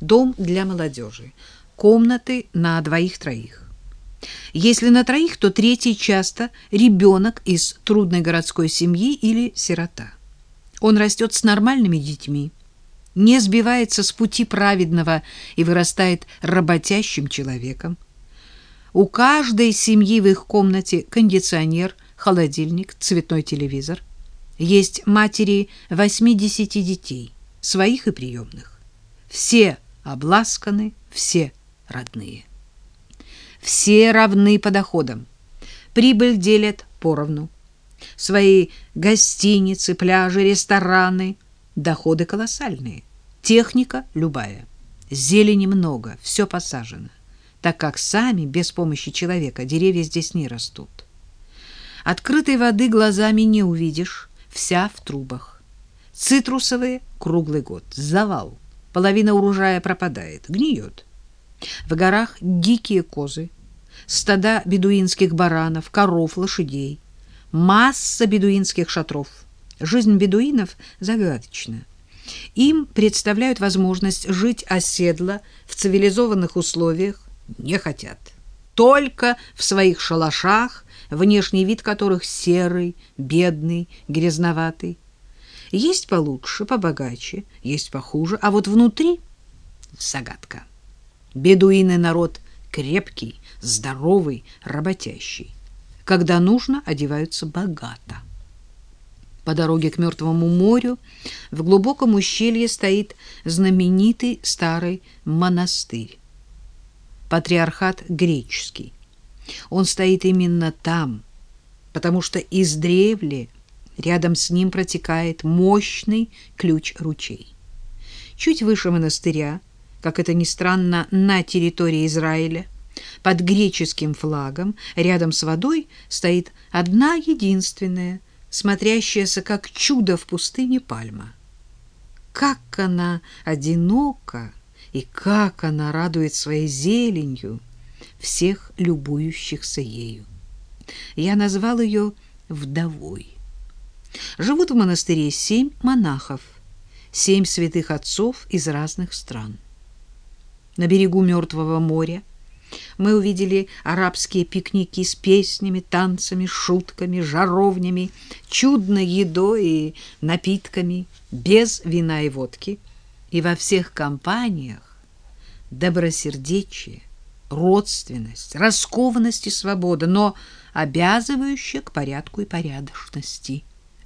дом для молодежи, комнаты на двоих-троих. Если на троих, то третий часто ребенок из трудной городской семьи или сирота. Он растет с нормальными детьми, не сбивается с пути праведного и вырастает работящим человеком. У каждой семьи в их комнате кондиционер, холодильник, цветной телевизор. Есть матери 80 детей, своих и приемных. Все обласканы, все родные. Все равны по доходам. Прибыль делят поровну. Свои гостиницы, пляжи, рестораны. Доходы колоссальные. Техника любая. Зелени много, все посажено, так как сами, без помощи человека, деревья здесь не растут. Открытой воды глазами не увидишь, вся в трубах. Цитрусовые круглый год, завал. Половина урожая пропадает, гниет. В горах дикие козы, стада бедуинских баранов, коров, лошадей, масса бедуинских шатров. Жизнь бедуинов загадочна. Им представляют возможность жить оседло в цивилизованных условиях, не хотят. Только в своих шалашах, внешний вид которых серый, бедный, грязноватый. Есть получше, побогаче, есть похуже, а вот внутри загадка. Бедуины народ крепкий, здоровый, работящий. Когда нужно, одеваются богато. По дороге к Мертвому морю в глубоком ущелье стоит знаменитый старый монастырь. Патриархат греческий. Он стоит именно там, потому что издревле рядом с ним протекает мощный ключ-ручей. Чуть выше монастыря – как это ни странно, на территории Израиля, под греческим флагом, рядом с водой, стоит одна единственная, смотрящаяся как чудо в пустыне пальма. Как она одинока и как она радует своей зеленью всех любующихся ею. Я назвал ее вдовой. Живут в монастыре семь монахов, семь святых отцов из разных стран на берегу Мертвого моря. Мы увидели арабские пикники с песнями, танцами, шутками, жаровнями, чудной едой и напитками, без вина и водки. И во всех компаниях добросердечие, родственность, раскованность и свобода, но обязывающая к порядку и порядочности.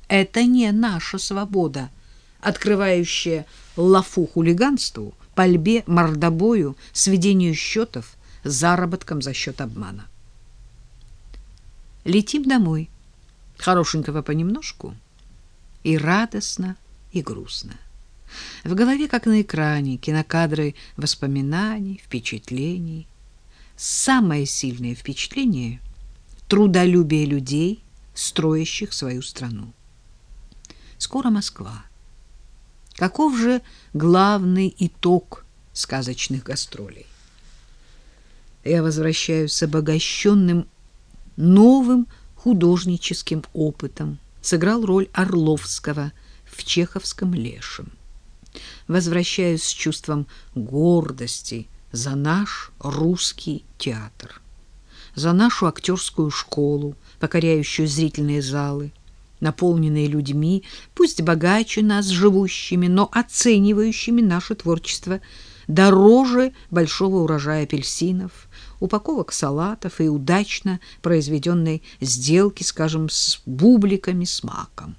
Это не наша свобода, открывающая лафу хулиганству, пальбе, мордобою, сведению счетов, заработком за счет обмана. Летим домой, хорошенького понемножку, и радостно, и грустно. В голове, как на экране, кинокадры воспоминаний, впечатлений. Самое сильное впечатление — трудолюбие людей, строящих свою страну. Скоро Москва. Каков же главный итог сказочных гастролей? Я возвращаюсь обогащенным новым художническим опытом. Сыграл роль Орловского в чеховском «Лешем». Возвращаюсь с чувством гордости за наш русский театр, за нашу актерскую школу, покоряющую зрительные залы, наполненные людьми, пусть богаче нас живущими, но оценивающими наше творчество дороже большого урожая апельсинов, упаковок салатов и удачно произведенной сделки, скажем, с бубликами с маком.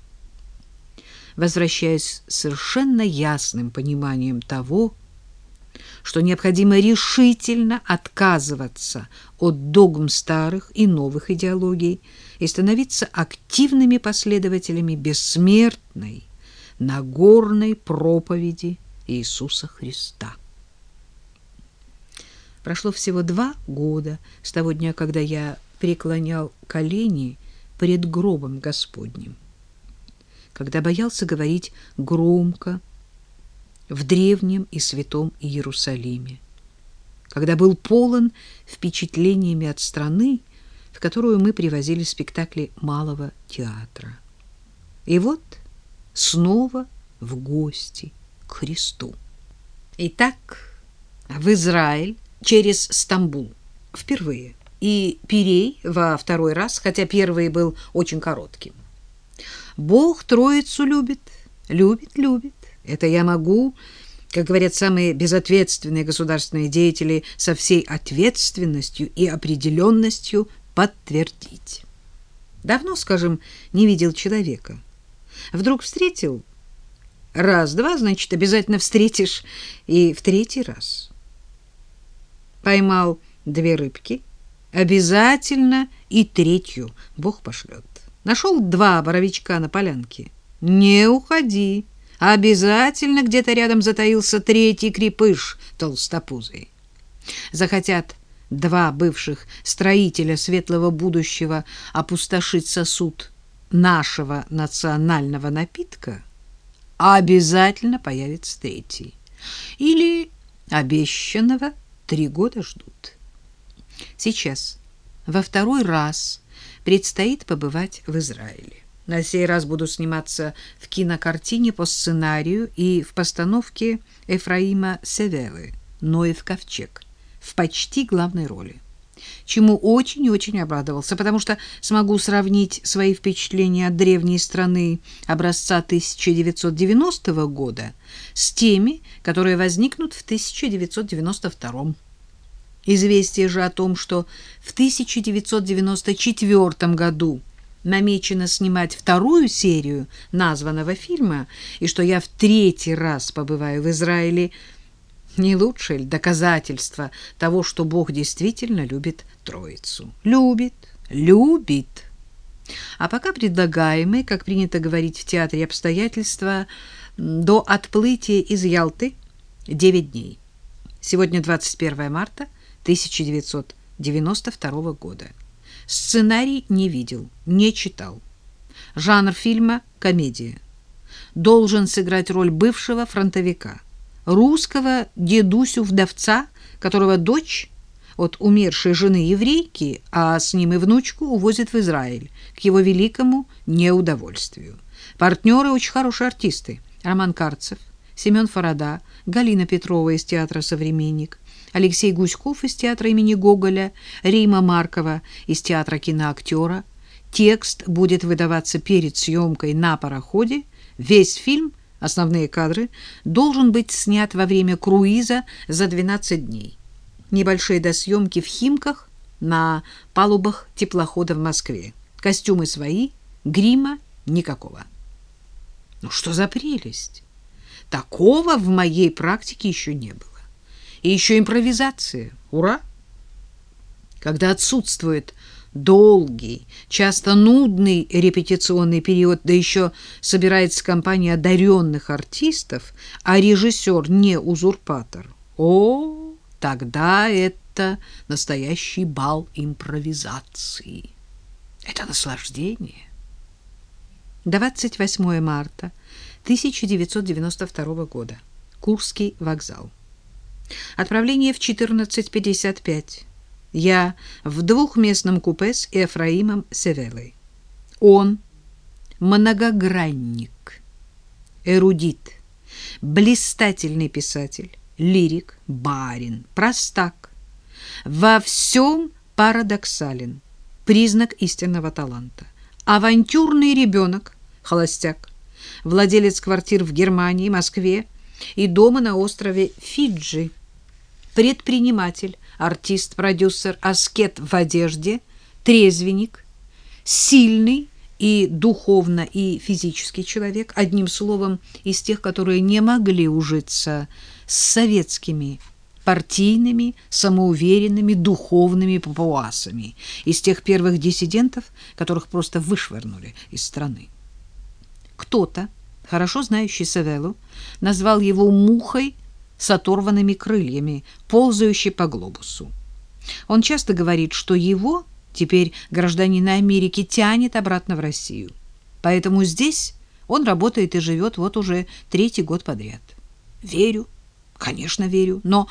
Возвращаясь совершенно ясным пониманием того, что необходимо решительно отказываться от догм старых и новых идеологий и становиться активными последователями бессмертной Нагорной проповеди Иисуса Христа. Прошло всего два года с того дня, когда я преклонял колени пред гробом Господним, когда боялся говорить громко, в древнем и святом Иерусалиме, когда был полон впечатлениями от страны, в которую мы привозили спектакли малого театра. И вот снова в гости к Христу. Итак, в Израиль через Стамбул впервые и Пирей во второй раз, хотя первый был очень коротким. Бог Троицу любит, любит, любит. Это я могу, как говорят самые безответственные государственные деятели, со всей ответственностью и определенностью подтвердить. Давно, скажем, не видел человека. Вдруг встретил. Раз-два, значит, обязательно встретишь и в третий раз. Поймал две рыбки. Обязательно и третью Бог пошлет. Нашел два боровичка на полянке. Не уходи. Обязательно где-то рядом затаился третий крепыш толстопузый. Захотят два бывших строителя светлого будущего опустошить сосуд нашего национального напитка, обязательно появится третий. Или обещанного три года ждут. Сейчас, во второй раз, предстоит побывать в Израиле. На сей раз буду сниматься в кинокартине по сценарию и в постановке Эфраима Севелы «Ноев ковчег» в почти главной роли. Чему очень и очень обрадовался, потому что смогу сравнить свои впечатления от древней страны образца 1990 года с теми, которые возникнут в 1992 Известие же о том, что в 1994 году намечено снимать вторую серию названного фильма, и что я в третий раз побываю в Израиле, не лучшее ли доказательство того, что Бог действительно любит Троицу? Любит, любит. А пока предлагаемые, как принято говорить в театре, обстоятельства до отплытия из Ялты 9 дней. Сегодня 21 марта 1992 года. Сценарий не видел, не читал. Жанр фильма – комедия. Должен сыграть роль бывшего фронтовика, русского дедусю-вдовца, которого дочь от умершей жены еврейки, а с ним и внучку увозят в Израиль, к его великому неудовольствию. Партнеры очень хорошие артисты. Роман Карцев, Семен Фарада, Галина Петрова из театра «Современник», Алексей Гуськов из театра имени Гоголя, Рима Маркова из театра киноактера. Текст будет выдаваться перед съемкой на пароходе. Весь фильм, основные кадры, должен быть снят во время круиза за 12 дней. Небольшие досъемки в Химках на палубах теплохода в Москве. Костюмы свои, грима никакого. Ну что за прелесть! Такого в моей практике еще не было. И еще импровизация. Ура! Когда отсутствует долгий, часто нудный репетиционный период, да еще собирается компания одаренных артистов, а режиссер не узурпатор, о, тогда это настоящий бал импровизации. Это наслаждение. 28 марта 1992 года. Курский вокзал. Отправление в 14.55. Я в двухместном купе с Ефраимом Севелой. Он многогранник, эрудит, блистательный писатель, лирик, барин, простак. Во всем парадоксален, признак истинного таланта. Авантюрный ребенок, холостяк, владелец квартир в Германии, Москве и дома на острове Фиджи предприниматель, артист, продюсер, аскет в одежде, трезвенник, сильный и духовно, и физический человек, одним словом, из тех, которые не могли ужиться с советскими партийными, самоуверенными, духовными папуасами, из тех первых диссидентов, которых просто вышвырнули из страны. Кто-то, хорошо знающий Савелу, назвал его мухой с оторванными крыльями, ползающий по глобусу. Он часто говорит, что его, теперь гражданина Америки, тянет обратно в Россию. Поэтому здесь он работает и живет вот уже третий год подряд. Верю, конечно, верю, но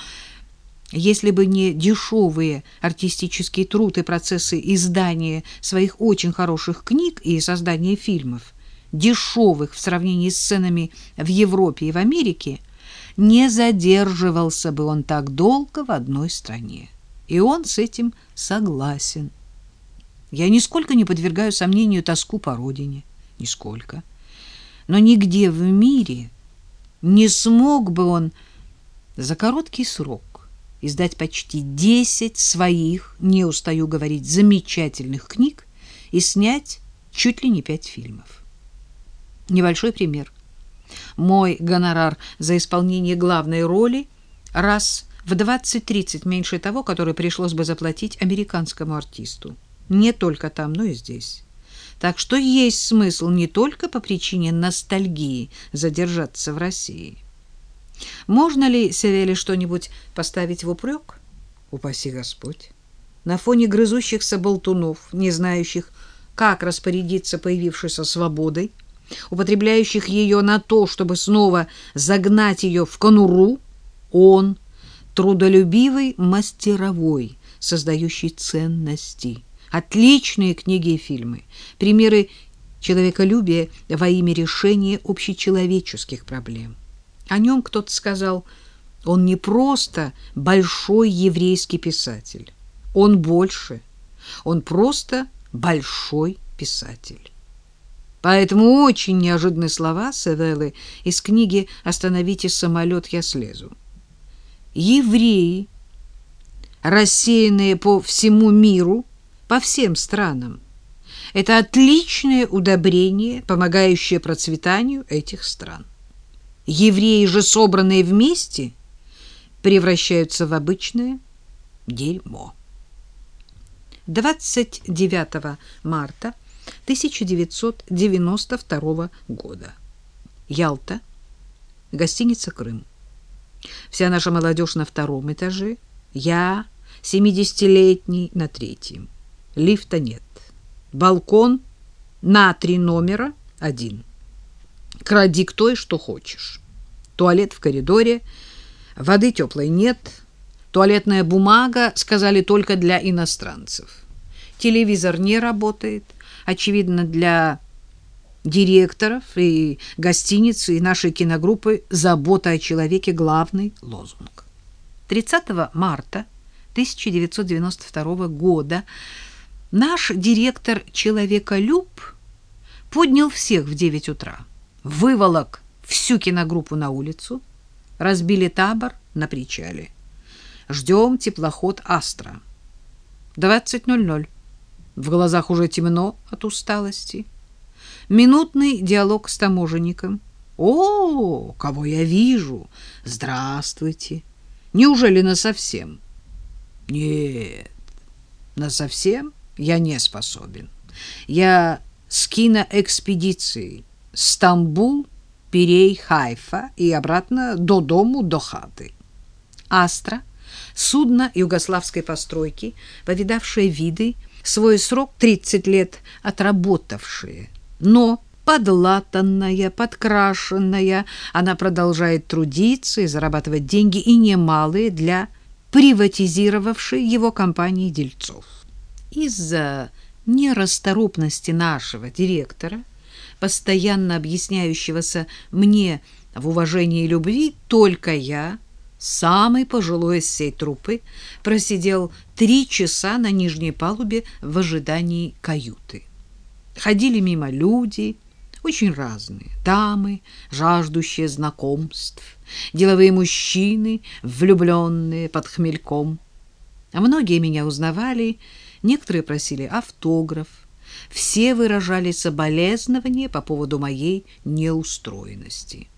если бы не дешевые артистические труд и процессы издания своих очень хороших книг и создания фильмов, дешевых в сравнении с ценами в Европе и в Америке, не задерживался бы он так долго в одной стране. И он с этим согласен. Я нисколько не подвергаю сомнению тоску по родине, нисколько. Но нигде в мире не смог бы он за короткий срок издать почти десять своих, не устаю говорить, замечательных книг и снять чуть ли не пять фильмов. Небольшой пример. Мой гонорар за исполнение главной роли раз в 20-30 меньше того, который пришлось бы заплатить американскому артисту. Не только там, но и здесь. Так что есть смысл не только по причине ностальгии задержаться в России. Можно ли Севеле что-нибудь поставить в упрек? Упаси Господь. На фоне грызущихся болтунов, не знающих, как распорядиться появившейся свободой, употребляющих ее на то, чтобы снова загнать ее в конуру, он трудолюбивый мастеровой, создающий ценности. Отличные книги и фильмы, примеры человеколюбия во имя решения общечеловеческих проблем. О нем кто-то сказал, он не просто большой еврейский писатель, он больше, он просто большой писатель. Поэтому очень неожиданные слова Севелы из книги «Остановите самолет, я слезу». Евреи, рассеянные по всему миру, по всем странам, это отличное удобрение, помогающее процветанию этих стран. Евреи же, собранные вместе, превращаются в обычное дерьмо. 29 марта 1992 года. Ялта. Гостиница «Крым». Вся наша молодежь на втором этаже. Я, 70-летний, на третьем. Лифта нет. Балкон на три номера один. Кради кто и что хочешь. Туалет в коридоре. Воды теплой нет. Туалетная бумага, сказали, только для иностранцев. Телевизор не работает очевидно, для директоров и гостиницы и нашей киногруппы «Забота о человеке» главный лозунг. 30 марта 1992 года наш директор «Человеколюб» поднял всех в 9 утра, выволок всю киногруппу на улицу, разбили табор на причале. Ждем теплоход «Астра». 20.00. В глазах уже темно от усталости. Минутный диалог с таможенником. «О, кого я вижу! Здравствуйте! Неужели насовсем?» «Нет, насовсем я не способен. Я с киноэкспедицией Стамбул, Пирей, Хайфа и обратно до дому, до хаты. Астра, судно югославской постройки, повидавшее виды, свой срок 30 лет отработавшие, но подлатанная, подкрашенная, она продолжает трудиться и зарабатывать деньги и немалые для приватизировавшей его компании дельцов. Из-за нерасторопности нашего директора, постоянно объясняющегося мне в уважении и любви, только я самый пожилой из всей труппы, просидел три часа на нижней палубе в ожидании каюты. Ходили мимо люди, очень разные, дамы, жаждущие знакомств, деловые мужчины, влюбленные под хмельком. А многие меня узнавали, некоторые просили автограф, все выражали соболезнования по поводу моей неустроенности.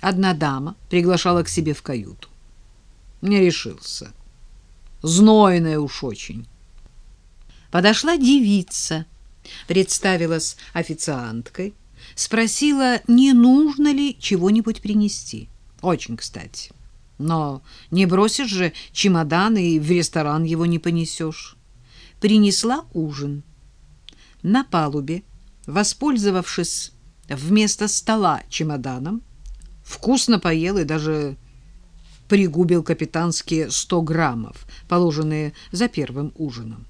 Одна дама приглашала к себе в каюту. Не решился. Знойная уж очень. Подошла девица, представилась официанткой, спросила, не нужно ли чего-нибудь принести. Очень кстати. Но не бросишь же чемодан и в ресторан его не понесешь. Принесла ужин. На палубе, воспользовавшись вместо стола чемоданом, вкусно поел и даже пригубил капитанские сто граммов, положенные за первым ужином.